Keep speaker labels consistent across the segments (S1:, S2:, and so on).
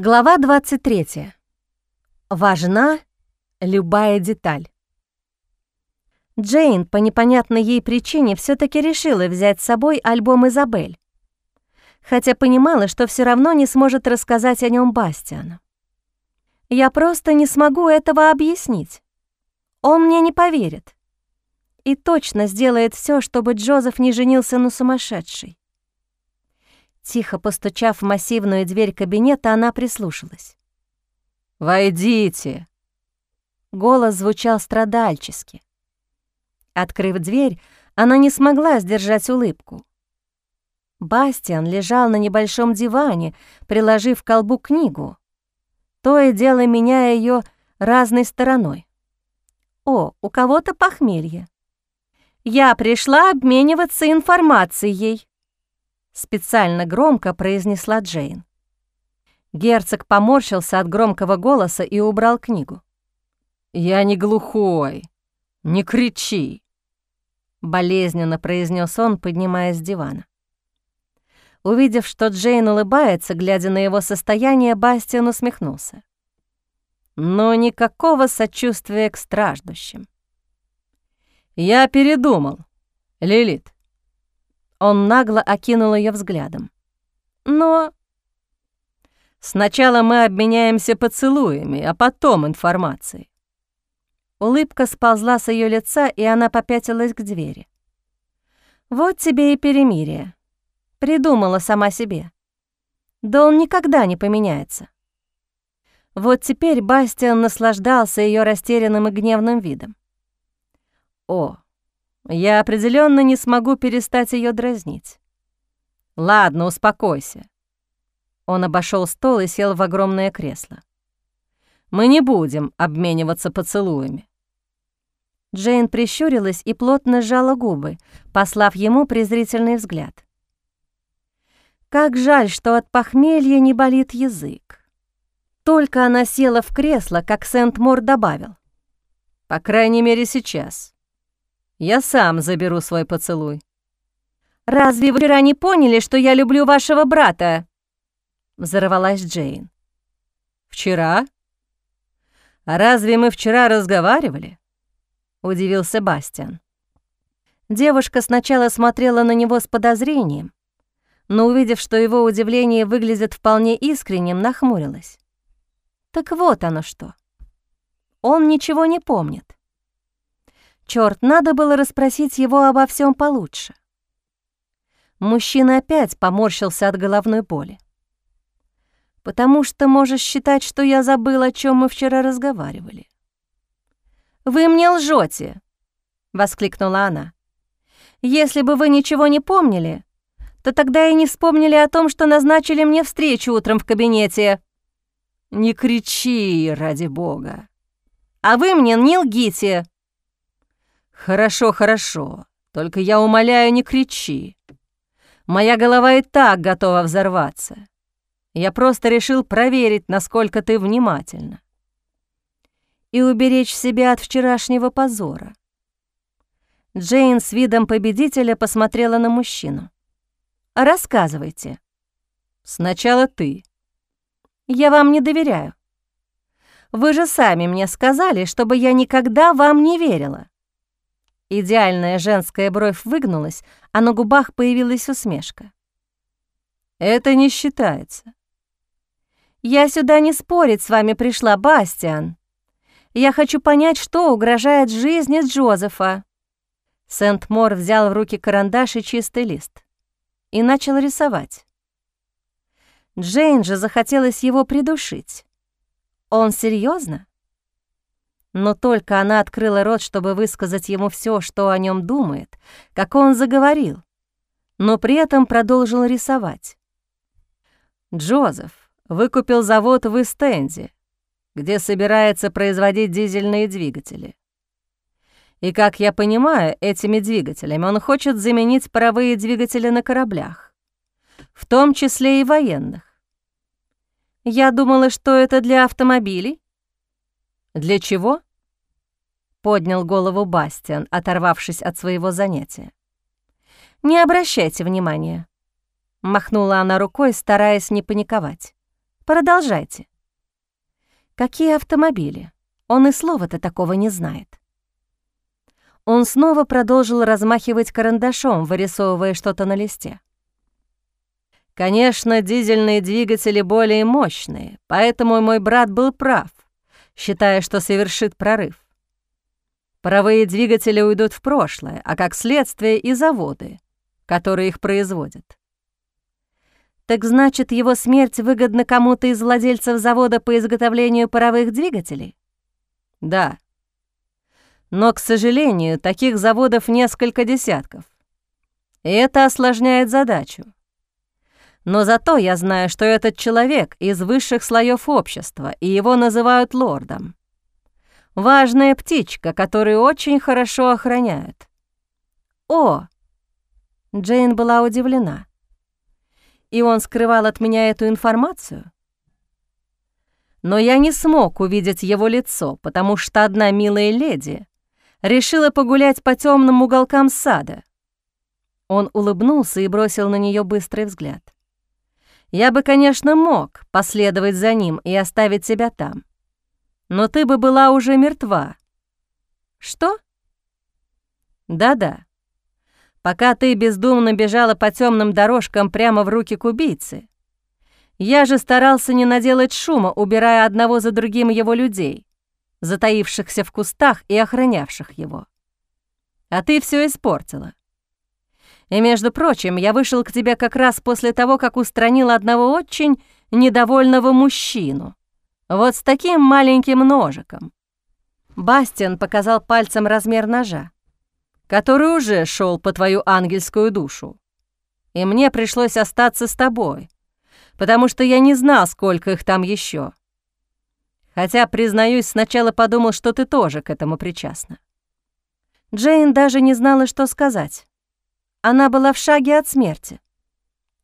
S1: Глава 23. Важна любая деталь. Джейн по непонятной ей причине все таки решила взять с собой альбом «Изабель», хотя понимала, что все равно не сможет рассказать о нем Бастиану. «Я просто не смогу этого объяснить. Он мне не поверит. И точно сделает все, чтобы Джозеф не женился на сумасшедшей. Тихо постучав в массивную дверь кабинета, она прислушалась.
S2: «Войдите!»
S1: Голос звучал страдальчески. Открыв дверь, она не смогла сдержать улыбку. Бастиан лежал на небольшом диване, приложив к колбу книгу, то и дело меняя ее разной стороной. «О, у кого-то похмелье. Я пришла обмениваться информацией», специально громко произнесла Джейн. Герцог поморщился от громкого голоса и убрал книгу.
S2: «Я не глухой. Не кричи!»
S1: Болезненно произнес он, поднимаясь с дивана. Увидев, что Джейн улыбается, глядя на его состояние, Бастиан усмехнулся. Но никакого сочувствия к страждущим.
S2: «Я передумал, Лилит.
S1: Он нагло окинул ее взглядом. «Но...»
S2: «Сначала мы обменяемся поцелуями, а потом информацией».
S1: Улыбка сползла с ее лица, и она попятилась к двери. «Вот тебе и перемирие», — придумала сама себе. «Да он никогда не поменяется». Вот теперь Бастиан наслаждался ее растерянным и гневным видом.
S2: «О, я определенно не смогу перестать ее дразнить. Ладно, успокойся. Он обошел стол и сел в огромное кресло. Мы не будем обмениваться поцелуями.
S1: Джейн прищурилась и плотно сжала губы, послав ему презрительный взгляд. Как жаль, что от похмелья не болит язык. Только она села в кресло, как Сент-Мор добавил.
S2: По крайней мере, сейчас. Я сам заберу свой поцелуй.
S1: «Разве вы вчера не поняли, что я люблю вашего брата?» Взорвалась Джейн.
S2: «Вчера? А разве мы вчера разговаривали?» Удивился Бастиан.
S1: Девушка сначала смотрела на него с подозрением, но, увидев, что его удивление выглядит вполне искренним, нахмурилась. Так вот оно что. Он ничего не помнит. Черт, надо было расспросить его обо всем получше. Мужчина опять поморщился от головной боли. «Потому что можешь считать, что я забыл, о чем мы вчера разговаривали». «Вы мне лжете!» — воскликнула она. «Если бы вы ничего не помнили, то тогда и не вспомнили о том, что назначили мне встречу утром в кабинете».
S2: «Не кричи, ради бога!»
S1: «А вы мне не лгите!»
S2: «Хорошо, хорошо, только я умоляю, не кричи. Моя голова и так готова взорваться. Я просто решил проверить, насколько ты внимательна.
S1: И уберечь себя от вчерашнего позора». Джейн с видом победителя посмотрела на мужчину. «Рассказывайте».
S2: «Сначала ты».
S1: «Я вам не доверяю. Вы же сами мне сказали, чтобы я никогда вам не верила». Идеальная женская бровь выгнулась, а на губах появилась усмешка.
S2: «Это не считается».
S1: «Я сюда не спорить с вами пришла, Бастиан. Я хочу понять, что угрожает жизни Джозефа». Сент-Мор взял в руки карандаш и чистый лист и начал рисовать. Джейн же захотелось его придушить. Он серьезно? Но только она открыла рот, чтобы высказать ему все, что о нем думает, как он заговорил, но при этом продолжил рисовать.
S2: Джозеф выкупил завод в Истенде, где собирается производить дизельные двигатели. И, как я понимаю, этими двигателями он хочет заменить паровые двигатели на кораблях, в том числе и военных.
S1: Я думала, что это для автомобилей.
S2: Для чего?
S1: поднял голову Бастиан, оторвавшись от своего занятия. «Не обращайте внимания», — махнула она рукой, стараясь не паниковать. Продолжайте. Какие автомобили? Он и слова-то такого не знает. Он снова продолжил размахивать карандашом, вырисовывая что-то на листе.
S2: Конечно, дизельные двигатели более мощные, поэтому мой брат был прав, считая, что совершит прорыв. Паровые двигатели уйдут в прошлое, а как следствие и заводы, которые их производят.
S1: Так значит, его смерть выгодна кому-то из владельцев завода по изготовлению паровых двигателей?
S2: Да. Но, к сожалению, таких заводов несколько десятков. И это осложняет задачу. Но зато я знаю, что этот человек из высших слоев общества, и его называют лордом. Важная птичка, которую очень хорошо охраняют.
S1: О! Джейн была удивлена. И он скрывал от меня эту информацию?
S2: Но я не смог увидеть его лицо, потому что одна милая леди решила погулять по темным уголкам сада. Он улыбнулся и бросил на нее быстрый взгляд. Я бы, конечно, мог последовать за ним и оставить тебя там. Но ты бы была уже мертва.
S1: Что?
S2: Да-да. Пока ты бездумно бежала по темным дорожкам прямо в руки к убийце, я же старался не наделать шума, убирая одного за другим его людей, затаившихся в кустах и охранявших его. А ты все испортила. И, между прочим, я вышел к тебе как раз после того, как устранил одного очень недовольного мужчину. Вот с таким маленьким ножиком. Бастиан показал пальцем размер ножа, который уже шел по твою ангельскую душу. И мне пришлось остаться с тобой, потому что я не знал, сколько их там еще. Хотя, признаюсь, сначала подумал, что ты тоже к этому причастна.
S1: Джейн даже не знала, что сказать. Она была в шаге от смерти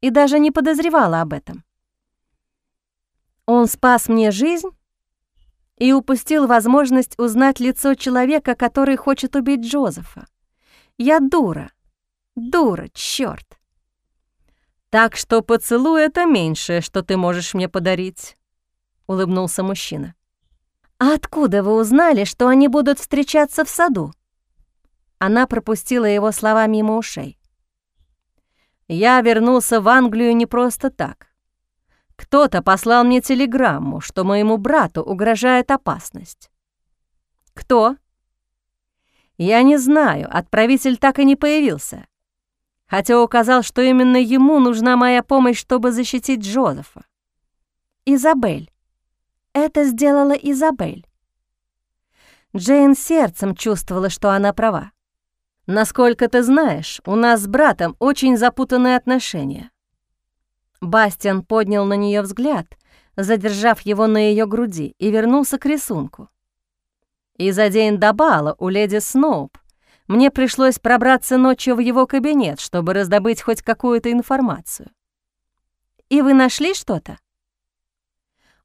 S1: и даже не подозревала об этом. Он спас мне жизнь и упустил возможность узнать лицо человека, который хочет убить Джозефа. Я дура, дура, чёрт.
S2: «Так что поцелуй — это меньшее, что ты можешь мне подарить», — улыбнулся мужчина.
S1: «А откуда вы узнали, что они будут встречаться в саду?» Она пропустила его слова мимо ушей.
S2: Я вернулся в Англию не просто так. Кто-то послал мне телеграмму, что моему брату угрожает опасность. Кто? Я не знаю, отправитель так и не появился. Хотя указал, что именно ему нужна моя помощь, чтобы защитить Джозефа.
S1: Изабель. Это сделала Изабель. Джейн сердцем чувствовала, что она права.
S2: Насколько ты знаешь, у нас с братом очень запутанные отношения.
S1: Бастиан поднял на нее взгляд, задержав его на ее груди, и вернулся к рисунку.
S2: И за день до бала у леди Сноуп мне пришлось пробраться ночью в его кабинет, чтобы раздобыть хоть какую-то информацию.
S1: «И вы нашли что-то?»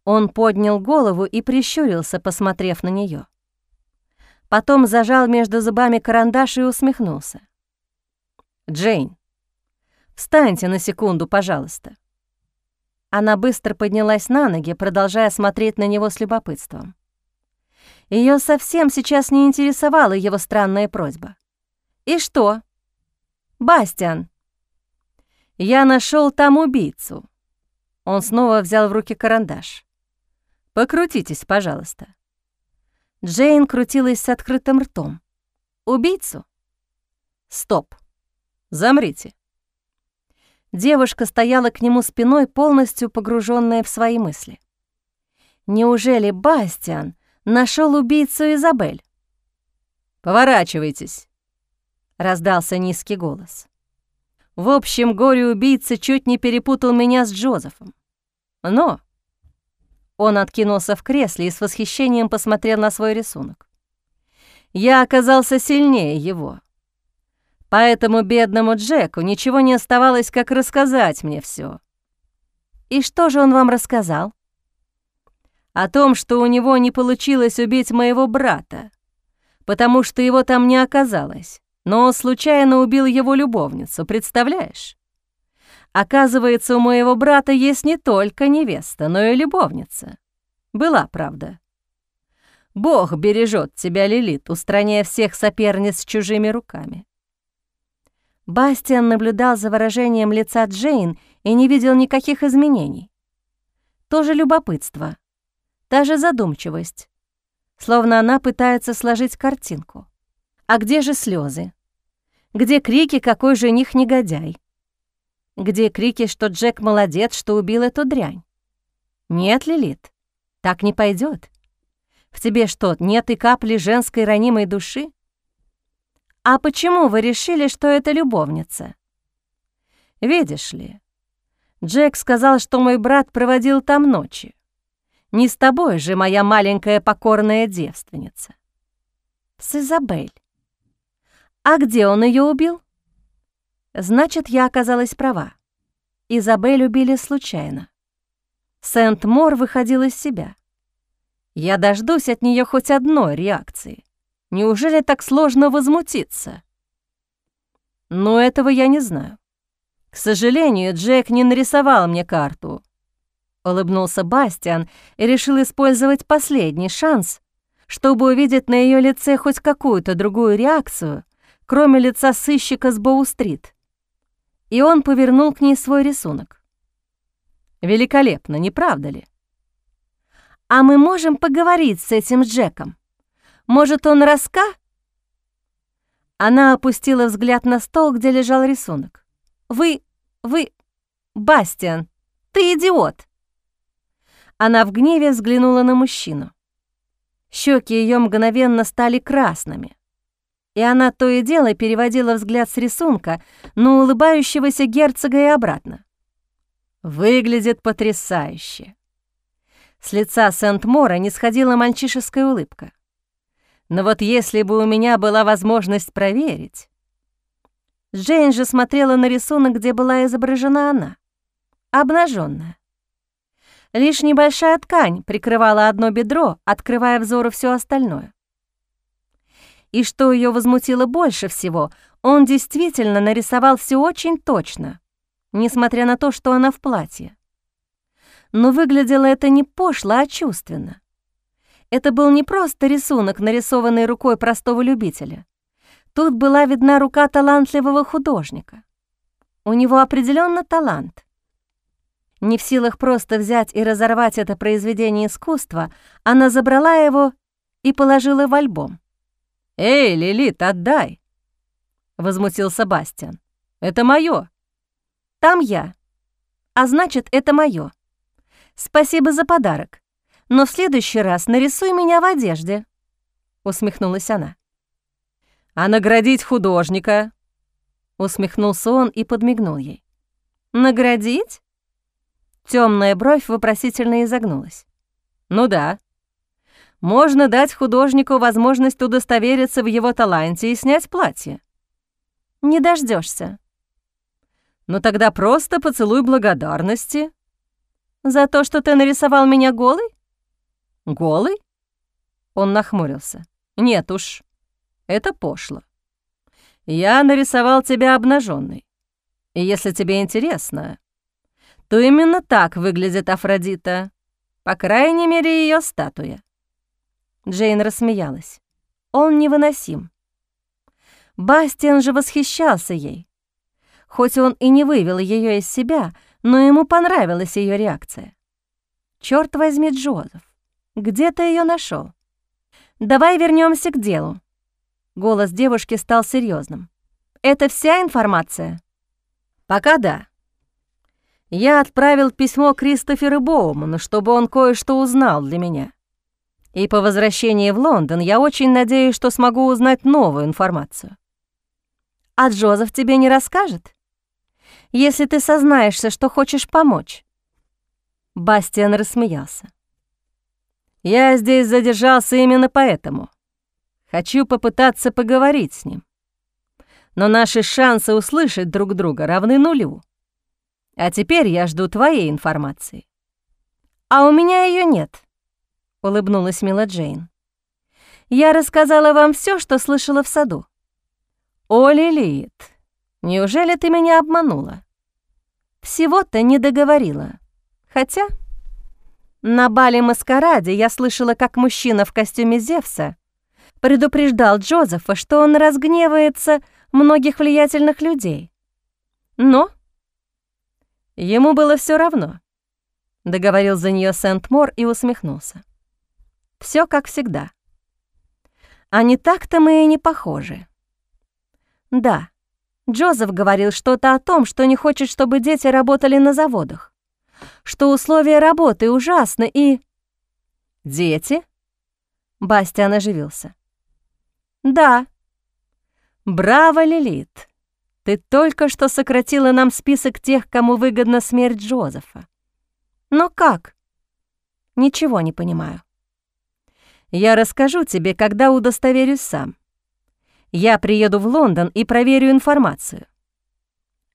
S2: Он поднял голову и прищурился, посмотрев на нее. Потом зажал между зубами карандаш и усмехнулся. «Джейн, встаньте на секунду, пожалуйста». Она быстро поднялась на ноги, продолжая смотреть на него с любопытством. Ее совсем сейчас не интересовала его странная просьба. «И что?» «Бастиан!» «Я нашел там убийцу». Он снова взял в руки карандаш. «Покрутитесь, пожалуйста».
S1: Джейн крутилась с открытым ртом. «Убийцу?»
S2: «Стоп! Замрите!»
S1: Девушка стояла к нему спиной, полностью погруженная в свои мысли. Неужели Бастиан нашел убийцу Изабель?
S2: «Поворачивайтесь!» — раздался низкий голос. В общем, горе-убийца чуть не перепутал меня с Джозефом. Но он откинулся в кресле и с восхищением посмотрел на свой рисунок. Я оказался сильнее его. Поэтому бедному Джеку ничего не оставалось, как рассказать мне все.
S1: И что же он вам рассказал?
S2: О том, что у него не получилось убить моего брата, потому что его там не оказалось, но случайно убил его любовницу, представляешь? Оказывается, у моего брата есть не только невеста, но и любовница. Была правда. Бог бережет тебя, Лилит, устраняя всех соперниц чужими руками.
S1: Бастиан наблюдал за выражением лица Джейн и не видел никаких изменений. То же любопытство, та же задумчивость, словно она пытается сложить картинку. А где же слезы? Где крики, какой жених негодяй? Где крики, что Джек молодец, что убил эту дрянь? Нет, Лилит, так не пойдет. В тебе что, нет и капли женской ранимой души? А почему вы решили, что это любовница? Видишь ли, Джек сказал, что мой брат проводил там ночи. Не с тобой же, моя маленькая покорная девственница. С Изабель. А где он ее убил? Значит, я оказалась права. Изабель убили случайно. Сент-Мор выходил из себя. Я дождусь от нее хоть одной реакции. Неужели так сложно возмутиться? Но этого я не знаю. К сожалению, Джек не нарисовал мне карту. Улыбнулся Бастиан и решил использовать последний шанс, чтобы увидеть на ее лице хоть какую-то другую реакцию, кроме лица сыщика с Боу-стрит. И он повернул к ней свой рисунок. Великолепно, не правда ли? «А мы можем поговорить с этим Джеком? Может, он раска?» Она опустила взгляд на стол, где лежал рисунок. «Вы... вы... Бастиан, ты идиот!» Она в гневе взглянула на мужчину. Щеки ее мгновенно стали красными, и она то и дело переводила взгляд с рисунка на улыбающегося герцога и обратно. «Выглядит потрясающе!» С лица Сент-Мора не сходила мальчишеская улыбка. Но вот если бы у меня была возможность проверить... Джейн же смотрела на рисунок, где была изображена она, обнаженная. Лишь небольшая ткань прикрывала одно бедро, открывая взору все остальное. И что ее возмутило больше всего, он действительно нарисовал все очень точно, несмотря на то, что она в платье но выглядело это не пошло, а чувственно. Это был не просто рисунок, нарисованный рукой простого любителя. Тут была видна рука талантливого художника. У него определенно талант. Не в силах просто взять и разорвать это произведение искусства, она забрала его и положила в альбом. «Эй, Лилит, отдай!» — возмутился Бастиан. «Это моё. «Там я. А значит, это моё. Спасибо за подарок. Но в следующий раз нарисуй меня в одежде», — усмехнулась она. «А наградить художника?» Усмехнулся он и подмигнул ей. «Наградить?» Темная бровь вопросительно изогнулась. «Ну да. Можно дать художнику возможность удостовериться в его таланте и снять платье». «Не дождешься. «Ну тогда просто поцелуй благодарности», «За то, что ты нарисовал меня голый?» «Голый?» Он нахмурился. «Нет уж, это пошло. Я нарисовал тебя обнаженной. И если тебе интересно, то именно так выглядит Афродита, по крайней мере, ее статуя». Джейн рассмеялась. Он невыносим. Бастиан же восхищался ей. Хоть он и не вывел ее из себя, но ему понравилась ее реакция. Черт возьми, Джозеф, где ты ее нашел? Давай вернемся к делу. Голос девушки стал серьезным. Это вся информация? Пока да. Я отправил письмо Кристоферу Боуману, чтобы он кое-что узнал для меня. И по возвращении в Лондон я очень надеюсь, что смогу узнать новую информацию. А Джозеф тебе не расскажет? если ты сознаешься, что хочешь помочь». Бастиан рассмеялся. «Я здесь задержался именно поэтому. Хочу попытаться поговорить с ним. Но наши шансы услышать друг друга равны нулю. А теперь я жду твоей информации». «А у меня ее нет», — улыбнулась Мила Джейн. «Я рассказала вам все, что слышала в саду». «О, Лилит, неужели ты меня обманула?» Всего-то не договорила. Хотя на бале маскараде я слышала, как мужчина в костюме Зевса предупреждал Джозефа, что он разгневается многих влиятельных людей. Но ему было все равно. Договорил за нее Сент-Мор и усмехнулся. Все как всегда. А не так-то мы и не похожи. Да, Джозеф говорил что-то о том, что не хочет, чтобы дети работали на заводах, что условия работы ужасны и... «Дети?» Бастиан оживился. «Да». «Браво, Лилит! Ты только что сократила нам список тех, кому выгодна смерть Джозефа». «Но как?» «Ничего не понимаю». «Я расскажу тебе, когда удостоверюсь сам. Я приеду в Лондон и проверю информацию».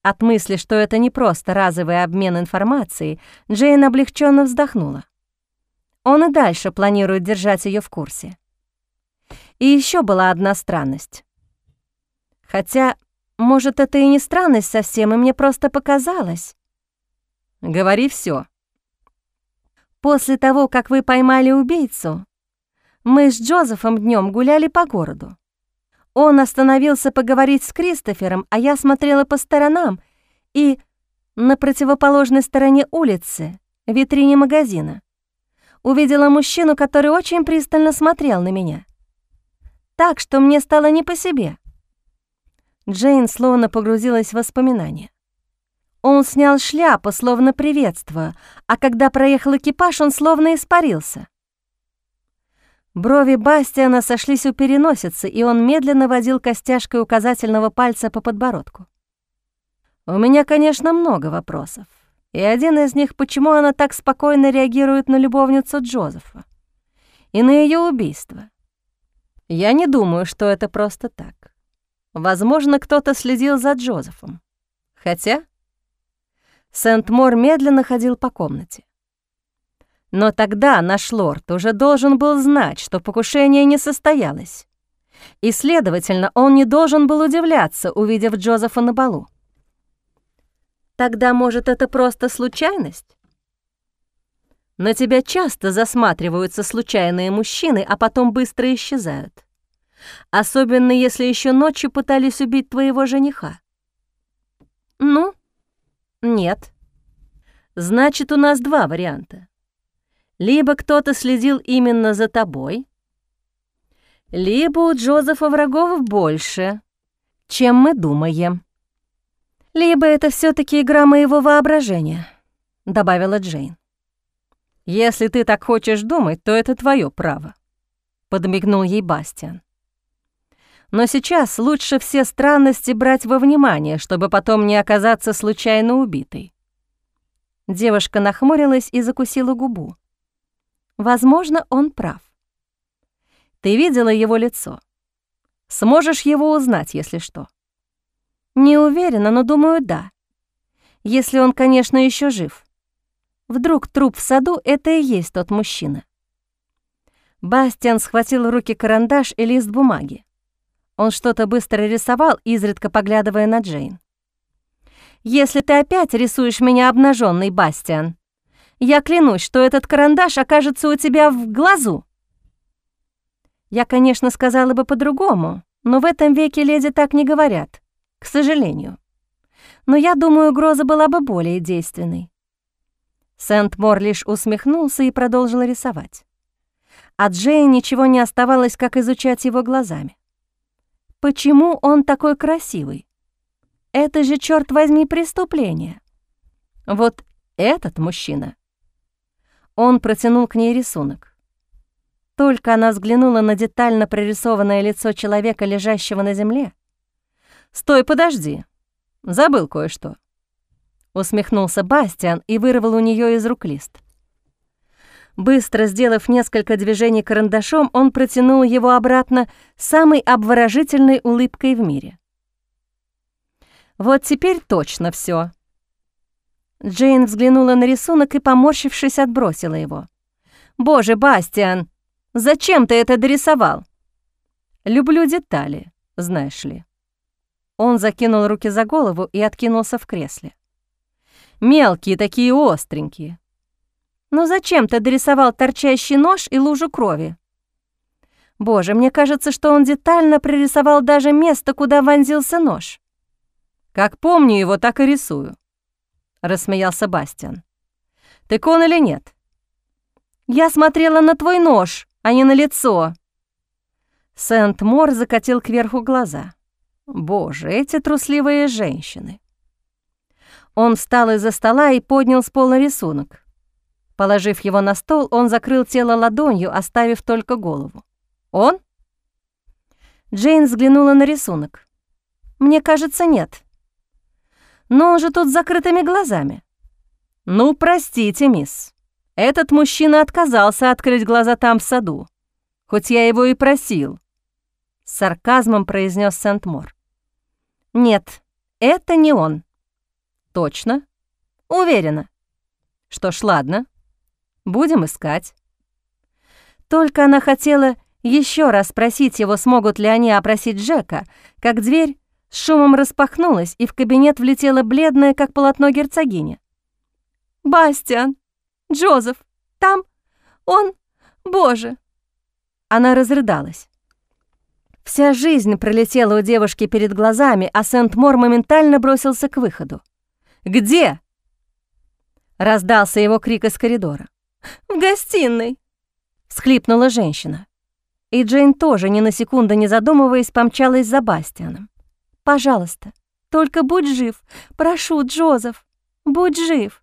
S1: От мысли, что это не просто разовый обмен информацией, Джейн облегченно вздохнула. Он и дальше планирует держать ее в курсе. И еще была одна странность. Хотя, может, это и не странность совсем, и мне просто показалось. «Говори все. После того, как вы поймали убийцу, мы с Джозефом днем гуляли по городу. Он остановился поговорить с Кристофером, а я смотрела по сторонам и на противоположной стороне улицы, витрине магазина, увидела мужчину, который очень пристально смотрел на меня. Так что мне стало не по себе. Джейн словно погрузилась в воспоминания. Он снял шляпу, словно приветствуя, а когда проехал экипаж, он словно испарился. Брови Бастиана сошлись у переносицы, и он медленно водил костяшкой указательного пальца по подбородку. «У меня, конечно, много вопросов. И один из них, почему она так спокойно реагирует на любовницу Джозефа и на ее убийство. Я не думаю, что это просто так. Возможно, кто-то следил за Джозефом. Хотя Сент-Мор медленно ходил по комнате. Но тогда наш лорд уже должен был знать, что покушение не состоялось. И, следовательно, он не должен был удивляться, увидев Джозефа на балу. Тогда, может, это просто случайность? На тебя часто засматриваются случайные мужчины, а потом быстро исчезают. Особенно, если еще ночью пытались убить твоего жениха. Ну, нет. Значит, у нас два варианта. Либо кто-то следил именно за тобой, либо у Джозефа врагов больше, чем мы думаем. Либо это все таки игра моего воображения, добавила Джейн. Если ты так хочешь думать, то это твое право, подмигнул ей Бастиан. Но сейчас лучше все странности брать во внимание, чтобы потом не оказаться случайно убитой. Девушка нахмурилась и закусила губу. Возможно, он прав. Ты видела его лицо? Сможешь его узнать, если что? Не уверена, но думаю, да. Если он, конечно, еще жив. Вдруг труп в саду — это и есть тот мужчина. Бастиан схватил в руки карандаш и лист бумаги. Он что-то быстро рисовал, изредка поглядывая на Джейн. «Если ты опять рисуешь меня обнаженный, Бастиан, я клянусь, что этот карандаш окажется у тебя в глазу». Я, конечно, сказала бы по-другому, но в этом веке леди так не говорят, к сожалению. Но я думаю, угроза была бы более действенной. Сент-Мор лишь усмехнулся и продолжил рисовать. А Джейн ничего не оставалось, как изучать его глазами. Почему он такой красивый? Это же, черт возьми, преступление. Вот этот мужчина он протянул к ней рисунок. Только она взглянула на детально прорисованное лицо человека, лежащего на земле. «Стой, подожди. Забыл кое-что». Усмехнулся Бастиан и вырвал у нее из рук лист. Быстро сделав несколько движений карандашом, он протянул его обратно самой обворожительной улыбкой в мире. «Вот теперь точно все. Джейн взглянула на рисунок и, поморщившись, отбросила его. «Боже, Бастиан, зачем ты это дорисовал?» «Люблю детали, знаешь ли». Он закинул руки за голову и откинулся в кресле.
S2: Мелкие такие остренькие.
S1: Ну зачем ты дорисовал торчащий нож и лужу крови? Боже, мне кажется, что он детально прорисовал даже место, куда вонзился нож.
S2: Как помню его, так и рисую, — рассмеялся Бастиан. Так он или нет?
S1: Я смотрела на твой нож, а не на лицо.
S2: Сент-Мор закатил кверху глаза. Боже, эти трусливые женщины. Он встал из-за стола и поднял с пола рисунок. Положив его на стол, он закрыл тело ладонью, оставив только голову. «Он?»
S1: Джейн взглянула на рисунок. «Мне кажется, нет. Но он же тут с закрытыми глазами».
S2: «Ну, простите, мисс. Этот мужчина отказался открыть глаза там в саду, хоть я его и просил», — с сарказмом произнес Сент-Мор.
S1: «Нет, это не он».
S2: «Точно?»
S1: «Уверена».
S2: «Что ж, ладно. Будем искать».
S1: Только она хотела еще раз спросить его, смогут ли они опросить Джека, как дверь с шумом распахнулась, и в кабинет влетела бледная, как полотно герцогиня. «Бастиан! Джозеф! Там! Он! Боже!» Она разрыдалась. Вся жизнь пролетела у девушки перед глазами, а Сент-Мор моментально бросился к выходу.
S2: «Где?» — раздался его крик из коридора.
S1: «В гостиной!» — всхлипнула женщина. И Джейн тоже, ни на секунду не задумываясь, помчалась за Бастианом. «Пожалуйста, только будь жив. Прошу, Джозеф, будь жив!»